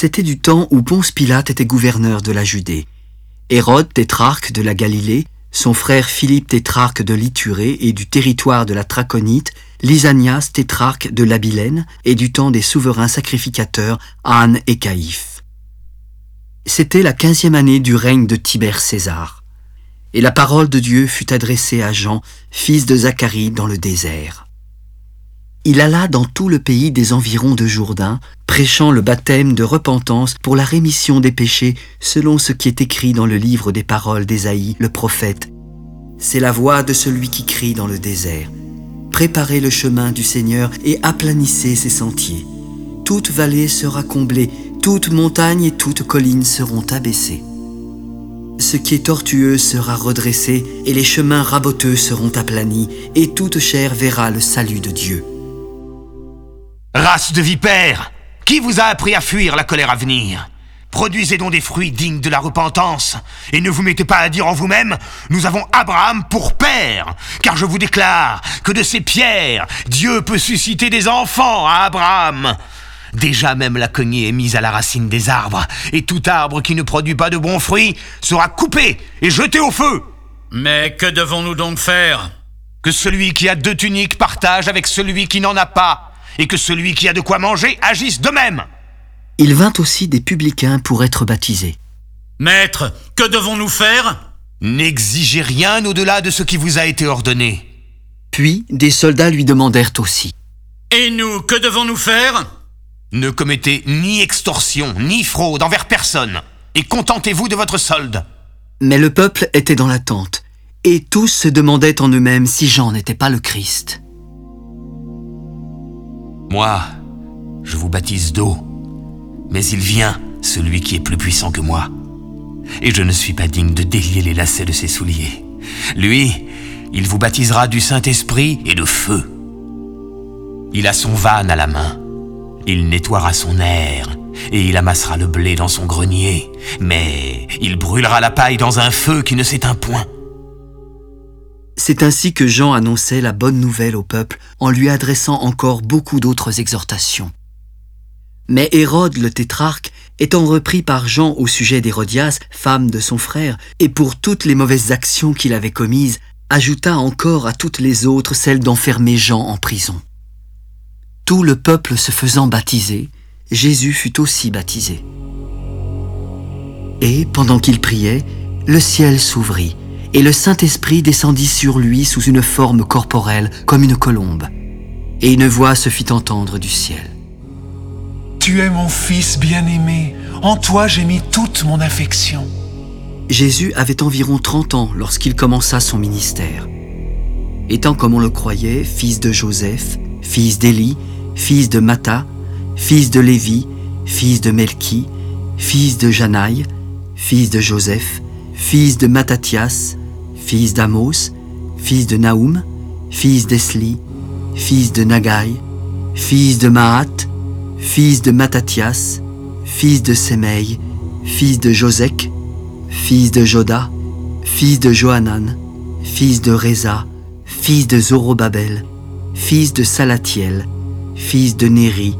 C'était du temps où Ponce Pilate était gouverneur de la Judée. Hérode, tétrarque de la Galilée, son frère Philippe, tétrarque de l'Iturée et du territoire de la Traconite, Lysanias, tétrarque de l'Abilène et du temps des souverains sacrificateurs Anne et Caïphe. C'était la quinzième année du règne de Tibère César. Et la parole de Dieu fut adressée à Jean, fils de Zacharie, dans le désert. Il alla dans tout le pays des environs de Jourdain, prêchant le baptême de repentance pour la rémission des péchés, selon ce qui est écrit dans le livre des paroles d'Ésaïe, le prophète. C'est la voix de celui qui crie dans le désert. Préparez le chemin du Seigneur et aplanissez ses sentiers. Toute vallée sera comblée, toute montagne et toute colline seront abaissées. Ce qui est tortueux sera redressé, et les chemins raboteux seront aplanis, et toute chair verra le salut de Dieu. Race de vipères Qui vous a appris à fuir la colère à venir? Produisez donc des fruits dignes de la repentance, et ne vous mettez pas à dire en vous-même, nous avons Abraham pour père, car je vous déclare que de ces pierres, Dieu peut susciter des enfants à Abraham. Déjà même la cognée est mise à la racine des arbres, et tout arbre qui ne produit pas de bons fruits sera coupé et jeté au feu. Mais que devons-nous donc faire? Que celui qui a deux tuniques partage avec celui qui n'en a pas et que celui qui a de quoi manger agisse de même. Il vint aussi des publicains pour être baptisés. Maître, que devons-nous faire? N'exigez rien au-delà de ce qui vous a été ordonné. Puis des soldats lui demandèrent aussi. Et nous, que devons-nous faire? Ne commettez ni extorsion, ni fraude envers personne, et contentez-vous de votre solde. Mais le peuple était dans l'attente, et tous se demandaient en eux-mêmes si Jean n'était pas le Christ. Moi, je vous baptise d'eau, mais il vient, celui qui est plus puissant que moi. Et je ne suis pas digne de délier les lacets de ses souliers. Lui, il vous baptisera du Saint-Esprit et de feu. Il a son vanne à la main. Il nettoiera son air et il amassera le blé dans son grenier, mais il brûlera la paille dans un feu qui ne s'éteint point. C'est ainsi que Jean annonçait la bonne nouvelle au peuple en lui adressant encore beaucoup d'autres exhortations. Mais Hérode le tétrarque, étant repris par Jean au sujet d'Hérodias, femme de son frère, et pour toutes les mauvaises actions qu'il avait commises, ajouta encore à toutes les autres celle d'enfermer Jean en prison. Tout le peuple se faisant baptiser, Jésus fut aussi baptisé. Et, pendant qu'il priait, le ciel s'ouvrit, et le Saint-Esprit descendit sur lui sous une forme corporelle comme une colombe. Et une voix se fit entendre du ciel. Tu es mon Fils bien-aimé, en toi j'ai mis toute mon affection. Jésus avait environ 30 ans lorsqu'il commença son ministère. Étant comme on le croyait, fils de Joseph, fils d'Élie, fils de Matha, fils de Lévi, fils de Melchi, fils de Janaï, fils de Joseph, fils de Mattathias, fils d'Amos, fils de Naoum, fils d'Esli, fils de Nagai, fils de Mahat, fils de Mattathias, fils de Semei, fils de Josek, fils de Joda, fils de Johanan, fils de Reza, fils de Zorobabel, fils de Salatiel, fils de Néri,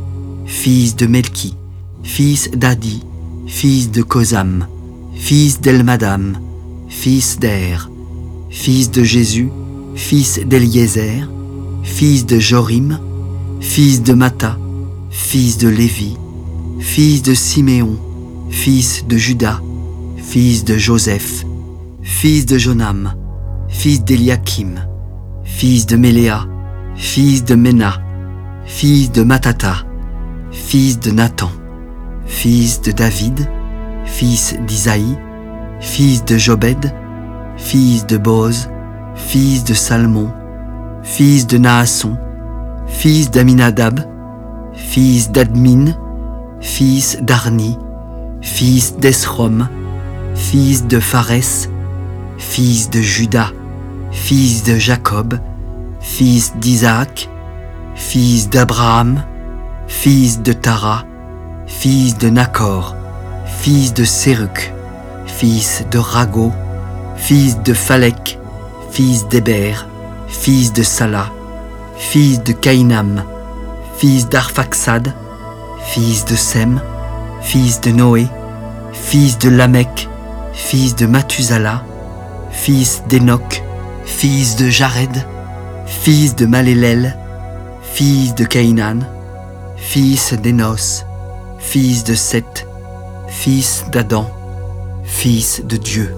fils de Melki, fils d'Adi, fils de Kozam, fils d'Elmadam, fils d'Er, fils de Jésus, fils d'Eliezer, fils de Jorim, fils de Mata, fils de Lévi, fils de Siméon, fils de Judas, fils de Joseph, fils de Jonam, fils d'Eliakim, fils de Méléa, fils de Mena, fils de Matata, fils de Nathan, fils de David, fils d'Isaïe, fils de Jobed, fils de Boz, fils de Salmon, fils de Naasson, fils d'Aminadab, fils d'Admin, fils d'Arni, fils d'Esrom, fils de Phares, fils de Judas, fils de Jacob, fils d'Isaac, fils d'Abraham, fils de Tara, fils de Nacor, fils de Séruk, fils de Rago, fils de Phalek, fils d'Héber, fils de Salah, fils de Caïnam, fils d'Arphaxad, fils de Sem, fils de Noé, fils de Lamech, fils de Mathusalah, fils d'Enoch, fils de Jared, fils de Malélel, fils de Caïnan, fils d'Enos, fils de Seth, fils d'Adam, fils de Dieu.